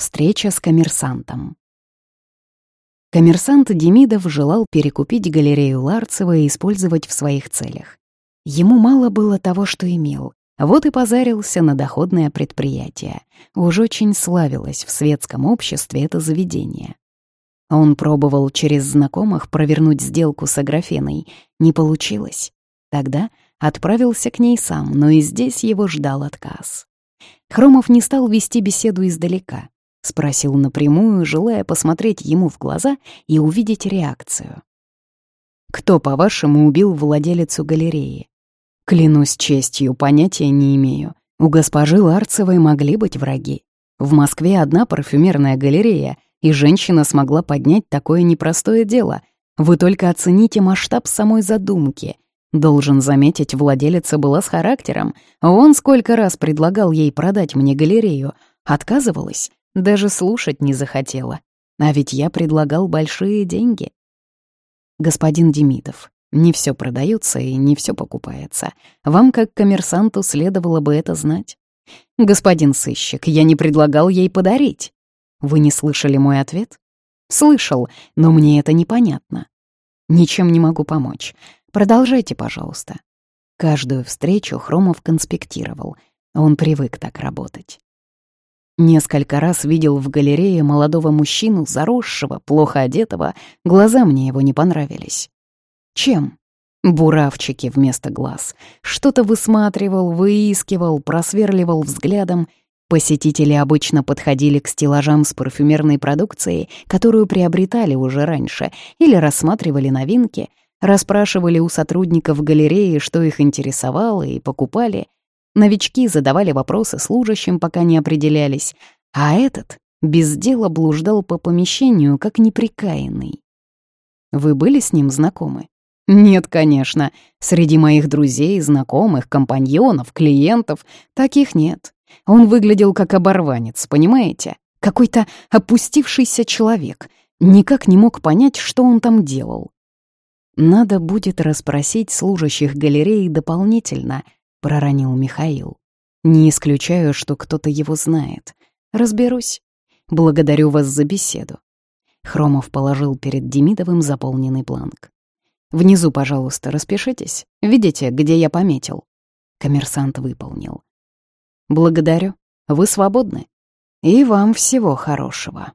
Встреча с коммерсантом. Коммерсант Демидов желал перекупить галерею Ларцева и использовать в своих целях. Ему мало было того, что имел, вот и позарился на доходное предприятие. Уж очень славилось в светском обществе это заведение. Он пробовал через знакомых провернуть сделку с Аграфеной. Не получилось. Тогда отправился к ней сам, но и здесь его ждал отказ. Хромов не стал вести беседу издалека. — спросил напрямую, желая посмотреть ему в глаза и увидеть реакцию. «Кто, по-вашему, убил владелицу галереи?» «Клянусь честью, понятия не имею. У госпожи Ларцевой могли быть враги. В Москве одна парфюмерная галерея, и женщина смогла поднять такое непростое дело. Вы только оцените масштаб самой задумки. Должен заметить, владелица была с характером. Он сколько раз предлагал ей продать мне галерею. Отказывалась даже слушать не захотела. А ведь я предлагал большие деньги. Господин Демидов, не все продается и не все покупается. Вам, как коммерсанту, следовало бы это знать. Господин сыщик, я не предлагал ей подарить. Вы не слышали мой ответ? Слышал, но мне это непонятно. Ничем не могу помочь. Продолжайте, пожалуйста. Каждую встречу Хромов конспектировал. Он привык так работать. Несколько раз видел в галерее молодого мужчину, заросшего, плохо одетого, глаза мне его не понравились. Чем? Буравчики вместо глаз. Что-то высматривал, выискивал, просверливал взглядом. Посетители обычно подходили к стеллажам с парфюмерной продукцией, которую приобретали уже раньше, или рассматривали новинки, расспрашивали у сотрудников галереи, что их интересовало, и покупали — Новички задавали вопросы служащим, пока не определялись, а этот без дела блуждал по помещению, как неприкаянный. Вы были с ним знакомы? Нет, конечно. Среди моих друзей, знакомых, компаньонов, клиентов таких нет. Он выглядел как оборванец, понимаете? Какой-то опустившийся человек. Никак не мог понять, что он там делал. Надо будет расспросить служащих галереи дополнительно —— проронил Михаил. «Не исключаю, что кто-то его знает. Разберусь. Благодарю вас за беседу». Хромов положил перед Демидовым заполненный бланк. «Внизу, пожалуйста, распишитесь. Видите, где я пометил?» Коммерсант выполнил. «Благодарю. Вы свободны. И вам всего хорошего».